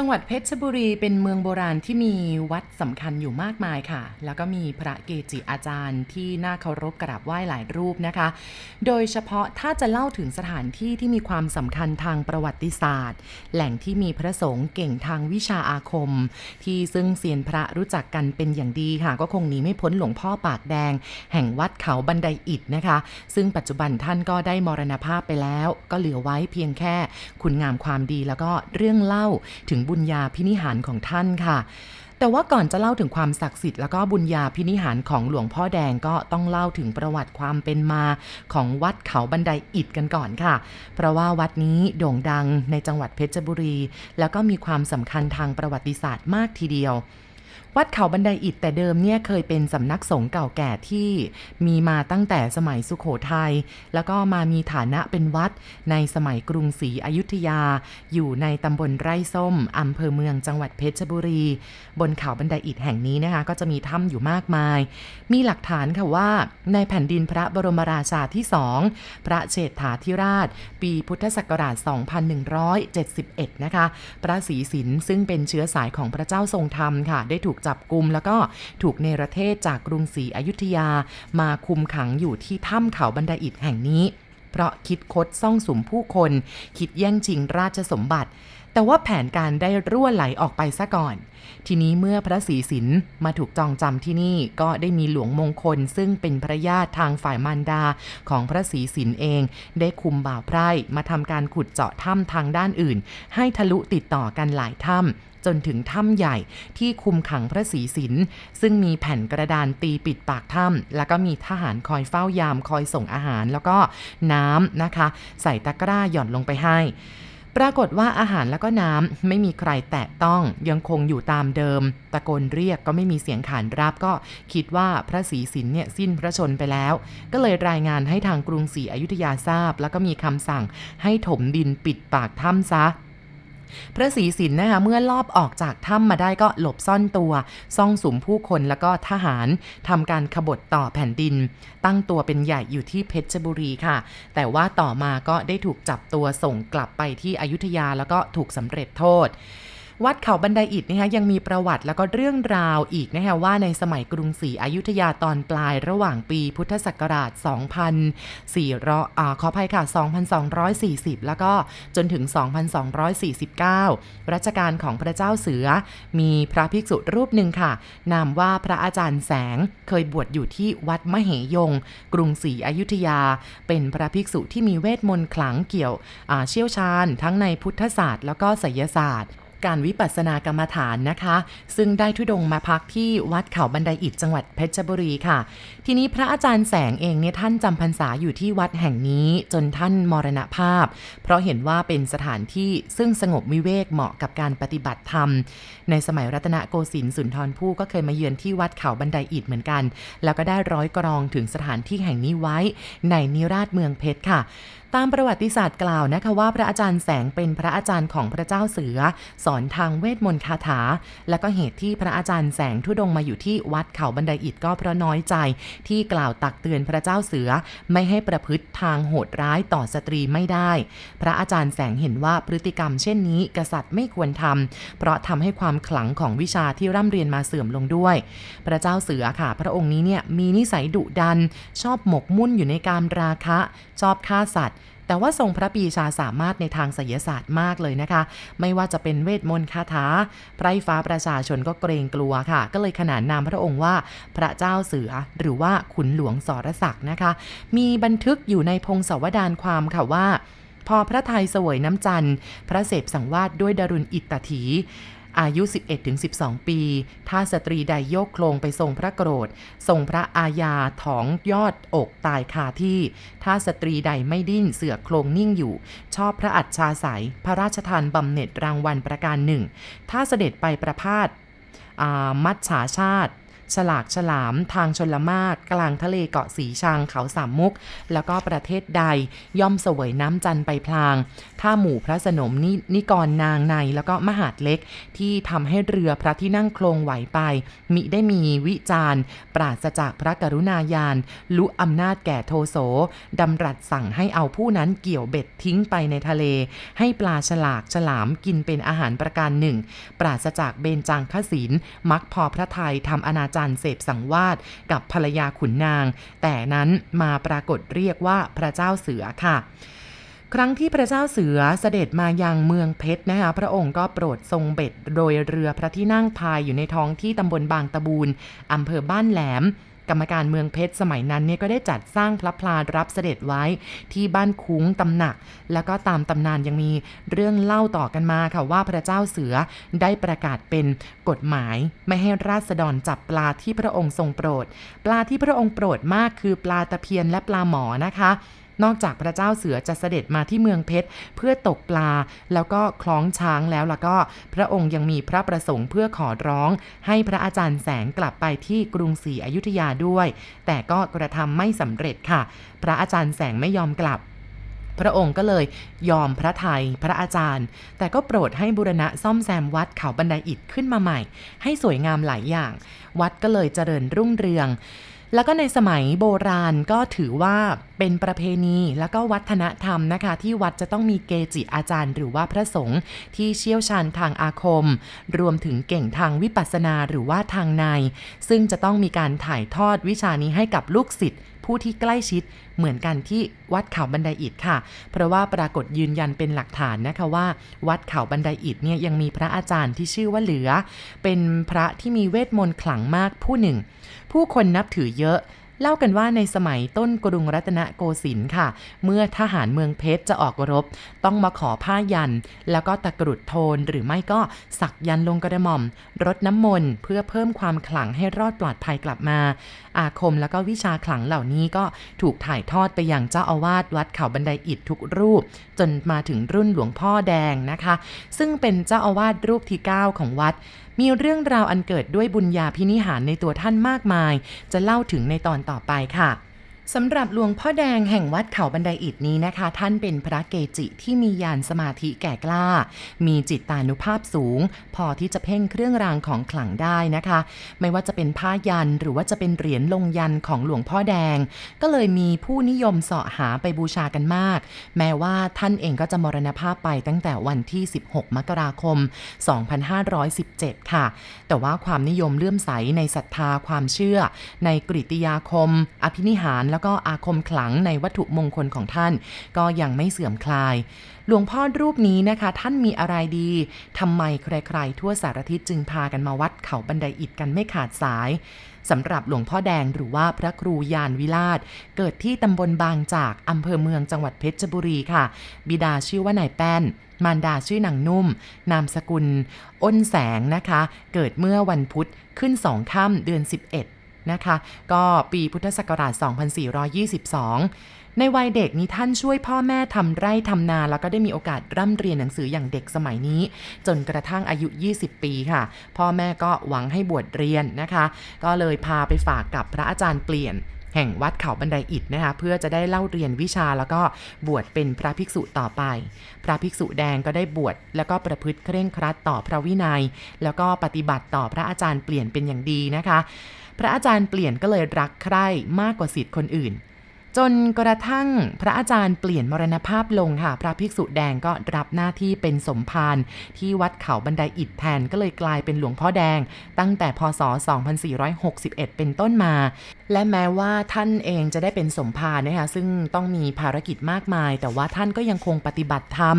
จังหวัดเพชรบุรีเป็นเมืองโบราณที่มีวัดสำคัญอยู่มากมายค่ะ แล้วก็มีพระเกจิอาจารย์ที่น่าเคารพกราบไหว้หลายรูปนะคะ โดยเฉพาะถ้าจะเล่าถึงสถานที่ที่มีความสำคัญทางประวัติศาสตร์ แหล่งที่มีพระสงฆ์เก่งทางวิชาอาคม ที่ซึ่งเซียนพระรู้จักกันเป็นอย่างดีค่ะ ก็คงหนีไม่พ้นหลวงพ่อปากแดง แห่งวัดเขาบันไดอิฐนะคะ ซึ่งปัจจุบันท่านก็ได้มรณภาพไปแล้ว ก็เหลือไว้เพียงแค่คุณงามความดีแล้วก็เรื่องเล่าถึงบุญญาพินิหารของท่านค่ะ แต่ว่าก่อนจะเล่าถึงความศักดิ์สิทธิ์แล้วก็บุญญาพินิหารของหลวงพ่อแดงก็ต้องเล่าถึงประวัติความเป็นมาของวัดเขาบันไดอิฐกันก่อนค่ะ เพราะว่าวัดนี้โด่งดังในจังหวัดเพชรบุรี แล้วก็มีความสำคัญทางประวัติศาสตร์มากทีเดียว วัดเขาบันไดอิฐแต่เดิมเนี่ยเคยเป็นสำนักสงฆ์เก่าแก่ที่มีมาตั้งแต่สมัยสุขโขทยัยแล้วก็มามีฐานะเป็นวัดในสมัยกรุงศรีอยุธยา อยู่ในตำบลไร่ส้มอำเภอเมืองจังหวัดเพชรบุรี บนเขาบันไดอิฐแห่งนี้นะคะก็จะมีถ้ำอยู่มากมาย มีหลักฐานค่ะว่าในแผ่นดินพระบรมราชาที่สองพระเฉษฐาธิราช ปีพุทธศักราช 2171 นะคะพระศรีสินซึ่งเป็นเชื้อสายของพระเจ้าทรงธรรมค่ะได้ถูกจับกุม แล้วก็ถูกเนรเทศจากกรุงศรีอยุธยามาคุมขังอยู่ที่ถ้ำเขาบันไดอิฐแห่งนี้ เพราะคิดคดซ่องสุมผู้คน คิดแย่งชิงราชสมบัติ แต่ว่าแผนการได้รั่วไหลออกไปซะก่อน ทีนี้เมื่อพระศรีสินมาถูกจองจำที่นี่ก็ได้มีหลวงมงคล ซึ่งเป็นพระญาติทางฝ่ายมารดาของพระศรีสินเอง ได้คุมบ่าวไพร่มาทำการขุดเจาะถ้ำทางด้านอื่น ให้ทะลุติดต่อกันหลายถ้ำ จนถึงถ้ำใหญ่ที่คุมขังพระศรีสินซึ่งมีแผ่นกระดานตีปิดปากถ้ำแล้วก็มีทหารคอยเฝ้ายามคอยส่งอาหาร แล้วก็น้ำนะคะ ใส่ตะกร้าหย่อนลงไปให้ปรากฏว่าอาหารแล้วก็น้ำไม่มีใครแตะต้องยังคงอยู่ตามเดิม ตะโกนเรียกก็ไม่มีเสียงขานรับก็คิดว่าพระศรีสินเนี่ยสิ้นพระชนไปแล้ว ก็เลยรายงานให้ทางกรุงศรีอยุธยาทราบ แล้วก็มีคำสั่งให้ถมดินปิดปากถ้ำซะ พระศรีสินนะคะเมื่อลอบออกจากถ้ำมาได้ก็หลบซ่อนตัวซ่องสุมผู้คนแล้วก็ทหารทำการขบฏต่อแผ่นดิน ตั้งตัวเป็นใหญ่อยู่ที่เพชรบุรีค่ะ แต่ว่าต่อมาก็ได้ถูกจับตัวส่งกลับไปที่อยุธยาแล้วก็ถูกสำเร็จโทษ วัดเขาบันไดอิฐนะคะยังมีประวัติแล้วก็เรื่องราวอีกนะคะว่าในสมัยกรุงศรีอยุธยาตอนปลายระหว่างปีพุทธศักราช 2400อ่าขออภัยค่ะ 2240 แล้วก็จนถึง 2249 รัชกาลของพระเจ้าเสือ มีพระภิกษุรูปหนึ่งค่ะ นามว่าพระอาจารย์แสงเคยบวชอยู่ที่วัดมเหยง กรุงศรีอยุธยา เป็นพระภิกษุที่มีเวทมนต์ขลังเกี่ยวเชี่ยวชาญทั้งในพุทธศาสตร์แล้วก็ไสยศาสตร์ การวิปัสสนากรรมฐานนะคะ ซึ่งได้ทุดงมาพักที่วัดเขาบันไดอิฐจังหวัดเพชรบุรีค่ะ ทีนี้พระอาจารย์แสงเองเนี่ยท่านจำพรรษาอยู่ที่วัดแห่งนี้จนท่านมรณภาพ เพราะเห็นว่าเป็นสถานที่ซึ่งสงบวิเวกเหมาะกับการปฏิบัติธรรม ในสมัยรัตนโกสินทร์สุนทรภู่ก็เคยมาเยือนที่วัดเขาบันไดอิฐเหมือนกัน แล้วก็ได้ร้อยกรองถึงสถานที่แห่งนี้ไว้ ในนิราชเมืองเพชรค่ะตามประวัติศาสตร์กล่าวนะคะว่าพระอาจารย์แสงเป็นพระอาจารย์ของพระเจ้าเสือ สอนทางเวทมนต์คาถา และก็เหตุที่พระอาจารย์แสงทุดงมาอยู่ที่วัดเขาบันไดอิฐก็เพราะน้อยใจ ที่กล่าวตักเตือนพระเจ้าเสือ ไม่ให้ประพฤติทางโหดร้ายต่อสตรีไม่ได้ พระอาจารย์แสงเห็นว่าพฤติกรรมเช่นนี้กษัตริย์ไม่ควรทำเพราะทำให้ความขลังของวิชาที่ร่ำเรียนมาเสื่อมลงด้วย พระเจ้าเสือค่ะ พระองค์นี้เนี่ยมีนิสัยดุดัน ชอบหมกมุ่นอยู่ในการราคะ ชอบฆ่าสัตว์ แต่ว่าทรงพระปีชาสามารถในทางไสยศาสตร์มากเลยนะคะ ไม่ว่าจะเป็นเวทมนต์คาถาไพร่ฟ้าประชาชนก็เกรงกลัวค่ะ ก็เลยขนานนามพระองค์ว่าพระเจ้าเสือหรือว่าขุนหลวงสรศักดิ์นะคะ มีบันทึกอยู่ในพงศาวดารความค่ะว่า พอพระไทยสวยน้ำจันทร์ พระเสพสังวาสด้วยดารุณอิตตถี อายุ 11-12 ปี ถ้าสตรีใดโยกโคลงไปทรงพระโกรธ ทรงพระอาญาถองยอดอกตายคาที่ ถ้าสตรีใดไม่ดิ้นเสือกโคลงนิ่งอยู่ ชอบพระอัจฉาสายพระราชทานบำเหน็จรางวัลประการหนึ่ง ถ้าเสด็จไปประพาสมัดฉาชาติ ฉลากฉลาม ทางชนละมาศกลางทะเลเกาะสีชังเขาสามมุก แล้วก็ประเทศใดย่อมเสวยน้ำจันไปพลางถ้าหมู่พระสนมนินิกรนางในแล้วก็มหาดเล็กที่ทำให้เรือพระที่นั่งโครงไหวไป มิได้มีวิจารณ์ ปราศจากพระกรุณาญาณลุอำนาจแก่โทโสดำรัสสั่งให้เอาผู้นั้นเกี่ยวเบ็ดทิ้งไปในทะเล ให้ปลาฉลากฉลามกินเป็นอาหารประการหนึ่ง ปราศจากเบญจางคศิลมักพอพระไทยทำอนาจารเสพสังวาสกับภรรยาขุนนาง แต่นั้นมาปรากฏเรียกว่าพระเจ้าเสือค่ะครั้งที่พระเจ้าเสือเสด็จมายังเมืองเพชรนะคะพระองค์ก็โปรดทรงเบ็ดโดยเรือพระที่นั่งพายอยู่ในท้องที่ตำบลบางตะบูนอำเภอบ้านแหลม กรรมการเมืองเพชรสมัยนั้นเนี่ยก็ได้จัดสร้างพระพลารับเสด็จไว้ที่บ้านคุ้งตำหนัก แล้วก็ตามตำนานยังมีเรื่องเล่าต่อกันมาค่ะว่าพระเจ้าเสือได้ประกาศเป็นกฎหมาย ไม่ให้ราษฎรจับปลาที่พระองค์ทรงโปรด ปลาที่พระองค์โปรดมากคือปลาตะเพียนและปลาหมอนะคะ นอกจากพระเจ้าเสือจะเสด็จมาที่เมืองเพชรเพื่อตกปลา แล้วก็คล้องช้างแล้วแล้วก็พระองค์ยังมีพระประสงค์เพื่อขอร้อง ให้พระอาจารย์แสงกลับไปที่กรุงศรีอยุธยาด้วย แต่ก็กระทำไม่สำเร็จค่ะ พระอาจารย์แสงไม่ยอมกลับพระองค์ก็เลยยอมพระไทยพระอาจารย์ แต่ก็โปรดให้บุรณะซ่อมแซมวัดเขาบันไดอิฐขึ้นมาใหม่ ให้สวยงามหลายอย่าง วัดก็เลยเจริญรุ่งเรือง แล้วก็ในสมัยโบราณก็ถือว่าเป็นประเพณีแล้วก็วัฒนธรรมนะคะ ที่วัดจะต้องมีเกจิอาจารย์ หรือว่าพระสงฆ์ที่เชี่ยวชาญทางอาคม รวมถึงเก่งทางวิปัสสนาหรือว่าทางใน ซึ่งจะต้องมีการถ่ายทอดวิชานี้ให้กับลูกศิษย์ผู้ที่ใกล้ชิดเหมือนกันที่วัดเขาบันไดอิฐค่ะ เพราะว่าปรากฏยืนยันเป็นหลักฐานนะคะว่า วัดเขาบันไดอิฐเนี่ยยังมีพระอาจารย์ที่ชื่อว่าเหลือ เป็นพระที่มีเวทมนต์ขลังมากผู้หนึ่ง ผู้คนนับถือเยอะ เล่ากันว่าในสมัยต้นกรุงรัตนโกสินทร์ค่ะ เมื่อทหารเมืองเพชรจะออกรบ ต้องมาขอผ้ายัน แล้วก็ตะกรุดโทนหรือไม่ก็สักยันลงกระหม่อม รดน้ำมนต์เพื่อเพิ่มความขลังให้รอดปลอดภัยกลับมา อาคมแล้วก็วิชาขลังเหล่านี้ก็ถูกถ่ายทอดไปยังเจ้าอาวาสวัดเขาบันไดอิฐทุกรูป จนมาถึงรุ่นหลวงพ่อแดงนะคะ ซึ่งเป็นเจ้าอาวาสรูปที่ 9 ของวัด มีเรื่องราวอันเกิดด้วยบุญญาพินิหารในตัวท่านมากมาย จะเล่าถึงในตอนต่อไปค่ะ สำหรับหลวงพ่อแดงแห่งวัดเขาบันไดอิฐนี้นะคะ ท่านเป็นพระเกจิที่มีญาณสมาธิแก่กล้า มีจิตตานุภาพสูง พอที่จะเพ่งเครื่องรางของขลังได้นะคะ ไม่ว่าจะเป็นผ้ายันหรือว่าจะเป็นเหรียญลงยันของหลวงพ่อแดง ก็เลยมีผู้นิยมเสาะหาไปบูชากันมาก แม้ว่าท่านเองก็จะมรณภาพไปตั้งแต่วันที่ 16 มกราคม 2517 ค่ะ แต่ว่าความนิยมเลื่อมใสในศรัทธาความเชื่อ ในกริยาคม อภินิหารแล้วก็อาคมขลังในวัตถุมงคลของท่าน ก็ยังไม่เสื่อมคลาย หลวงพ่อรูปนี้นะคะ ท่านมีอะไรดีทำไมใครๆทั่วสารทิศจึงพากันมาวัดเขาบันไดอิฐกันไม่ขาดสายสำหรับหลวงพ่อแดงหรือว่าพระครูยานวิราช เกิดที่ตำบลบางจากอำเภอเมืองจังหวัดเพชรบุรีค่ะ บิดาชื่อว่านายแป้น มารดาชื่อนางนุ่ม นามสกุล อ้นแสงนะคะ เกิดเมื่อวันพุธขึ้นสองค่ำเดือน 11 นะคะ ก็ปีพุทธศักราช 2422 ในวัยเด็กนี้ท่านช่วยพ่อแม่ทำไร่ทำนา แล้วก็ได้มีโอกาสร่ำเรียนหนังสืออย่างเด็กสมัยนี้ จนกระทั่งอายุ 20 ปีค่ะ พ่อแม่ก็หวังให้บวชเรียนนะคะ ก็เลยพาไปฝากกับพระอาจารย์เปลี่ยนแห่งวัดเขาบันไดอิฐนะคะเพื่อจะได้เล่าเรียนวิชาแล้วก็บวชเป็นพระภิกษุต่อไป พระภิกษุแดงก็ได้บวชแล้วก็ประพฤติเคร่งครัดต่อพระวินัย แล้วก็ปฏิบัติต่อพระอาจารย์เปลี่ยนเป็นอย่างดีนะคะ พระอาจารย์เปลี่ยนก็เลยรักใคร่มากกว่าสิทธิ์คนอื่น จนกระทั่งพระอาจารย์เปลี่ยนมรณภาพลงค่ะ พระภิกษุแดงก็รับหน้าที่เป็นสมภารที่วัดเขาบันไดอิฐแทนก็เลยกลายเป็นหลวงพ่อแดง ตั้งแต่พศ 2461 เป็นต้นมา และแม้ว่าท่านเองจะได้เป็นสมภารนะคะซึ่งต้องมีภารกิจมากมาย แต่ว่าท่านก็ยังคงปฏิบัติธรรม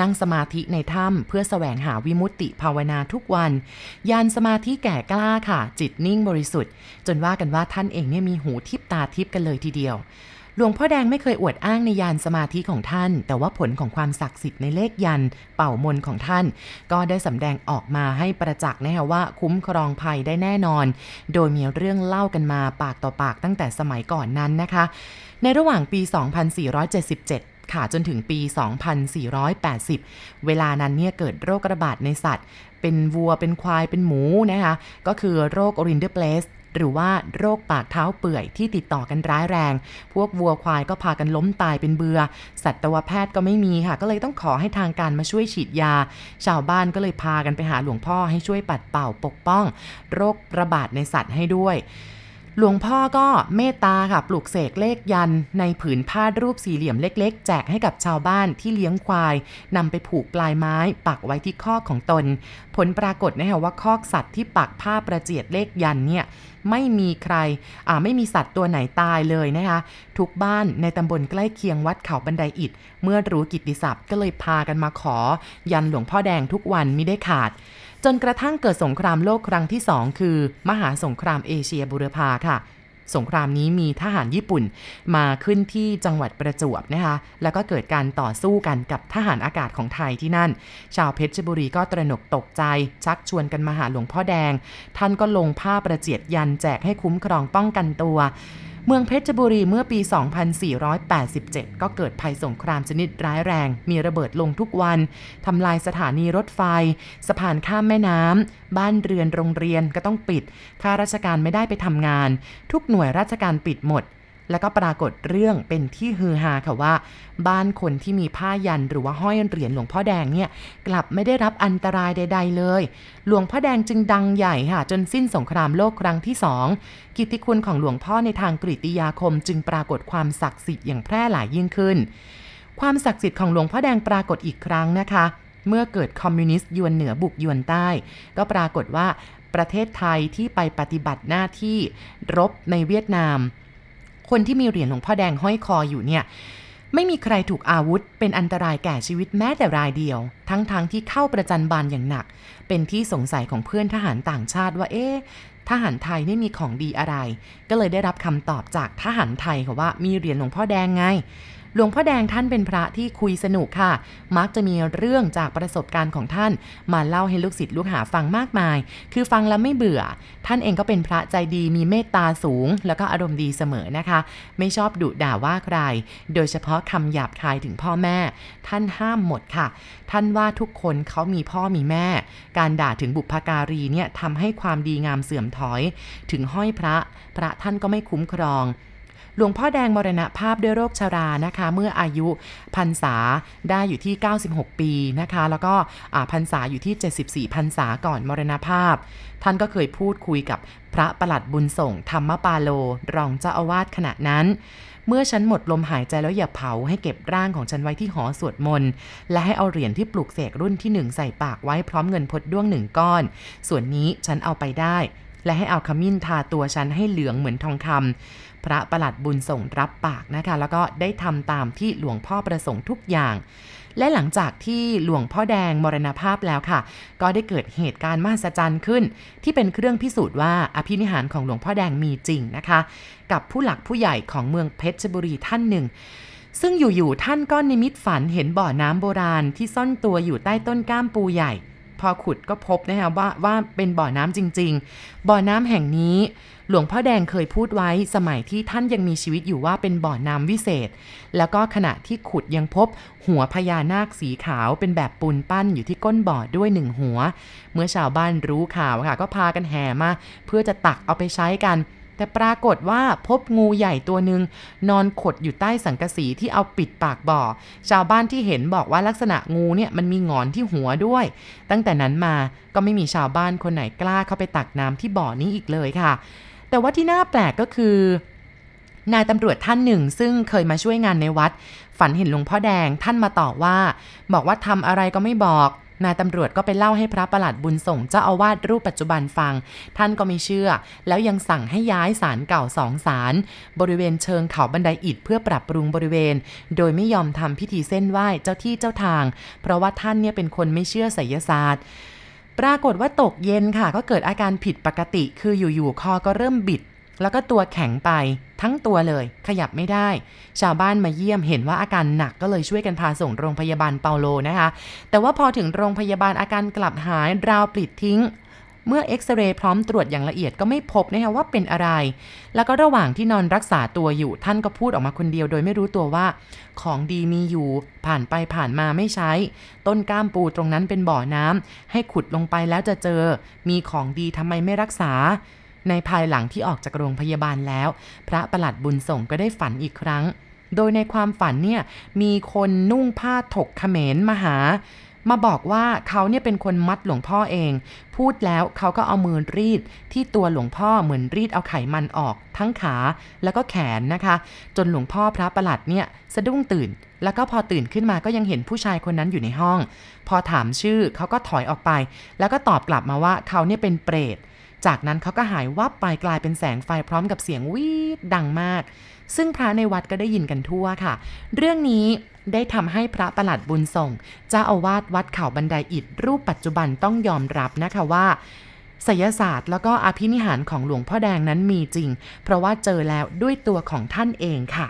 นั่งสมาธิในถ้ำเพื่อแสวงหาวิมุตติภาวนาทุกวัน ยานสมาธิแก่กล้าค่ะ จิตนิ่งบริสุทธิ์ จนว่ากันว่าท่านเองเนี่ยมีหูทิพตาทิพกันเลยทีเดียว หลวงพ่อแดงไม่เคยอวดอ้างในยานสมาธิของท่าน แต่ว่าผลของความศักดิ์สิทธิ์ในเลขยันเป่ามนของท่าน ก็ได้สำแดงออกมาให้ประจักษ์นะคะว่าคุ้มครองภัยได้แน่นอน โดยมีเรื่องเล่ากันมาปากต่อปากตั้งแต่สมัยก่อนนั้นนะคะ ในระหว่างปี 2477ค่ะจนถึงปี 2480 เวลานั้นเนี่ยเกิดโรคระบาดในสัตว์ เป็นวัวเป็นควายเป็นหมูนะคะ ก็คือโรคอรินเดอร์เพลส หรือว่าโรคปากเท้าเปื่อยที่ติดต่อกันร้ายแรง พวกวัวควายก็พากันล้มตายเป็นเบือ สัตวแพทย์ก็ไม่มีค่ะ ก็เลยต้องขอให้ทางการมาช่วยฉีดยา ชาวบ้านก็เลยพากันไปหาหลวงพ่อให้ช่วยปัดเป่าปกป้อง โรคระบาดในสัตว์ให้ด้วย หลวงพ่อก็เมตตาค่ะปลูกเสกเลขยัน ในผืนผ้ารูปสี่เหลี่ยมเล็ก ๆ แจกให้กับชาวบ้านที่เลี้ยงควายนำไปผูกปลายไม้ปักไว้ที่คอกของตน ผลปรากฏนะคะว่าคอกสัตว์ที่ปักผ้าประเจียดเลขยันเนี่ยไม่มีใครอ่าไม่มีสัตว์ตัวไหนตายเลยนะคะ ทุกบ้านในตำบลใกล้เคียงวัดเขาบันไดอิฐ เมื่อรู้กิตติศัพท์ก็เลยพากันมาขอ ยันหลวงพ่อแดงทุกวันไม่ได้ขาด จนกระทั่งเกิดสงครามโลกครั้งที่สองคือ มหาสงครามเอเชียบุรพาค่ะ สงครามนี้มีทหารญี่ปุ่นมาขึ้นที่จังหวัดประจวบนะคะ แล้วก็เกิดการต่อสู้กันกับทหารอากาศของไทยที่นั่น ชาวเพชรบุรีก็ตระหนกตกใจ ชักชวนกันมาหาหลวงพ่อแดง ท่านก็ลงผ้าประเจียดยันแจกให้คุ้มครองป้องกันตัว เมืองเพชรบุรีเมื่อปี 2487 ก็เกิดภัยสงครามชนิดร้ายแรง มีระเบิดลงทุกวัน ทำลายสถานีรถไฟ สะพานข้ามแม่น้ำ บ้านเรือนโรงเรียนก็ต้องปิด ข้าราชการไม่ได้ไปทำงาน ทุกหน่วยราชการปิดหมด แล้วก็ปรากฏเรื่องเป็นที่ฮือฮาค่ะว่า บ้านคนที่มีผ้ายันหรือว่าห้อยเหรียญหลวงพ่อแดงเนี่ยกลับไม่ได้รับอันตรายใด ๆ เลย หลวงพ่อแดงจึงดังใหญ่ค่ะจนสิ้นสงครามโลกครั้งที่สองกิตติคุณของหลวงพ่อในทางกริยาคม จึงปรากฏความศักดิ์สิทธิ์อย่างแพร่หลายยิ่งขึ้น ความศักดิ์สิทธิ์ของหลวงพ่อแดงปรากฏอีกครั้งนะคะ เมื่อเกิดคอมมิวนิสต์ยวนเหนือบุกยวนใต้ ก็ปรากฏว่าประเทศไทยที่ไปปฏิบัติหน้าที่รบในเวียดนาม คนที่มีเหรียญหลวงพ่อแดงห้อยคออยู่เนี่ยไม่มีใครถูกอาวุธ เป็นอันตรายแก่ชีวิตแม้แต่รายเดียว ทั้งๆทที่เข้าประจันบานอย่างหนัก เป็นที่สงสัยของเพื่อนทหารต่างชาติว่าเอ๊ะทหารไทยไม่มีของดีอะไร ก็เลยได้รับคำตอบจากทหารไทยค่ะว่ามีเหรียญหลวงพ่อแดงไง หลวงพ่อแดงท่านเป็นพระที่คุยสนุกค่ะ มักจะมีเรื่องจากประสบการณ์ของท่าน มาเล่าให้ลูกศิษย์ลูกหาฟังมากมาย คือฟังแล้วไม่เบื่อ ท่านเองก็เป็นพระใจดีมีเมตตาสูง แล้วก็อารมณ์ดีเสมอนะคะ ไม่ชอบดุด่าว่าใคร โดยเฉพาะคำหยาบคายถึงพ่อแม่ ท่านห้ามหมดค่ะ ท่านว่าทุกคนเขามีพ่อมีแม่ การด่าถึงบุพการีเนี่ยทำให้ความดีงามเสื่อมถอย ถึงห้อยพระ พระท่านก็ไม่คุ้มครอง หลวงพ่อแดงมรณภาพด้วยโรคชรานะคะ เมื่ออายุพรรษาได้อยู่ที่ 96 ปีนะคะ แล้วก็พรรษาอยู่ที่ 74พรรษาก่อนมรณภาพ ท่านก็เคยพูดคุยกับพระประหลัดบุญส่งธรรมปาโล รองเจ้าอาวาสขณะนั้นเมื่อฉันหมดลมหายใจแล้วอย่าเผาให้เก็บร่างของฉันไว้ที่หอสวดมนต์และให้เอาเหรียญที่ปลูกเสกรุ่นที่หนึ่งใส่ปากไว้พร้อมเงินพดด้วงหนึ่งก้อน ส่วนนี้ฉันเอาไปได้ และให้เอาขมิ้นทาตัวฉันให้เหลืองเหมือนทองคำพระประหลัดบุญส่งรับปากนะคะ แล้วก็ได้ทำตามที่หลวงพ่อประสงค์ทุกอย่าง และหลังจากที่หลวงพ่อแดงมรณภาพแล้วค่ะ ก็ได้เกิดเหตุการณ์มหัศจรรย์ขึ้น ที่เป็นเครื่องพิสูจน์ว่าอภินิหารของหลวงพ่อแดงมีจริงนะคะ กับผู้หลักผู้ใหญ่ของเมืองเพชรบุรีท่านหนึ่งซึ่งอยู่ๆท่านก็นิมิตฝันเห็นบ่อน้ำโบราณที่ซ่อนตัวอยู่ใต้ต้นก้ามปูใหญ่ พอขุดก็พบนะคะว่าว่าเป็นบ่อน้ำจริง ๆ บ่อน้ำแห่งนี้ หลวงพ่อแดงเคยพูดไว้สมัยที่ท่านยังมีชีวิตอยู่ว่าเป็นบ่อน้ำวิเศษ แล้วก็ขณะที่ขุดยังพบหัวพญานาคสีขาวเป็นแบบปูนปั้นอยู่ที่ก้นบ่อด้วยหนึ่งหัว เมื่อชาวบ้านรู้ข่าวค่ะ ก็พากันแห่มา เพื่อจะตักเอาไปใช้กัน แต่ปรากฏว่าพบงูใหญ่ตัวหนึ่งนอนขดอยู่ใต้สังกะสีที่เอาปิดปากบ่อ ชาวบ้านที่เห็นบอกว่าลักษณะงูเนี่ยมันมีงอนที่หัวด้วย ตั้งแต่นั้นมาก็ไม่มีชาวบ้านคนไหนกล้าเข้าไปตักน้ำที่บ่อนี้อีกเลยค่ะ แต่ว่าที่น่าแปลกก็คือนายตำรวจท่านหนึ่ง ซึ่งเคยมาช่วยงานในวัด ฝันเห็นหลวงพ่อแดงท่านมาต่อว่า บอกว่าทำอะไรก็ไม่บอก นายตำรวจก็ไปเล่าให้พระประหลัดบุญส่งเจ้าอาวาสรูปปัจจุบันฟัง ท่านก็ไม่เชื่อ แล้วยังสั่งให้ย้ายศาลเก่าสองศาลบริเวณเชิงเขาบันไดอิฐเพื่อปรับปรุงบริเวณ โดยไม่ยอมทำพิธีเส้นไหว้เจ้าที่เจ้าทาง เพราะว่าท่านเนี่ยเป็นคนไม่เชื่อไสยศาสตร์ปรากฏว่าตกเย็นค่ะ ก็เกิดอาการผิดปกติ คืออยู่ๆคอก็เริ่มบิด แล้วก็ตัวแข็งไป ทั้งตัวเลยขยับไม่ได้ ชาวบ้านมาเยี่ยมเห็นว่าอาการหนักก็เลยช่วยกันพาส่งโรงพยาบาลเปาโลนะคะ แต่ว่าพอถึงโรงพยาบาลอาการกลับหายราวปลิดทิ้งเมื่อเอ็กซเรย์พร้อมตรวจอย่างละเอียดก็ไม่พบนะคะว่าเป็นอะไร แล้วก็ระหว่างที่นอนรักษาตัวอยู่ ท่านก็พูดออกมาคนเดียวโดยไม่รู้ตัวว่า ของดีมีอยู่ ผ่านไปผ่านมาไม่ใช้ ต้นก้ามปูตรงนั้นเป็นบ่อน้ำให้ขุดลงไปแล้วจะเจอ มีของดีทำไมไม่รักษา ในภายหลังที่ออกจากโรงพยาบาลแล้ว พระประหลัดบุญส่งก็ได้ฝันอีกครั้ง โดยในความฝันเนี่ยมีคนนุ่งผ้าถกเขมรมาหา มาบอกว่าเขาเนี่ยเป็นคนมัดหลวงพ่อเอง พูดแล้วเขาก็เอามือรีดที่ตัวหลวงพ่อเหมือนรีดเอาไขมันออก ทั้งขาแล้วก็แขนนะคะ จนหลวงพ่อพระประหลัดเนี่ยสะดุ้งตื่นแล้วก็พอตื่นขึ้นมาก็ยังเห็นผู้ชายคนนั้นอยู่ในห้อง พอถามชื่อเขาก็ถอยออกไป แล้วก็ตอบกลับมาว่าเขาเนี่ยเป็นเปรต จากนั้นเขาก็หายวับไปกลายเป็นแสงไฟพร้อมกับเสียงวีดดังมาก ซึ่งพระในวัดก็ได้ยินกันทั่วค่ะ เรื่องนี้ได้ทำให้พระประหลัดบุญส่งเจ้าอาวาสวัดเขาบันไดอิฐรูปปัจจุบันต้องยอมรับนะคะว่าศิยศาสตร์แล้วก็อภินิหารของหลวงพ่อแดงนั้นมีจริง เพราะว่าเจอแล้วด้วยตัวของท่านเองค่ะ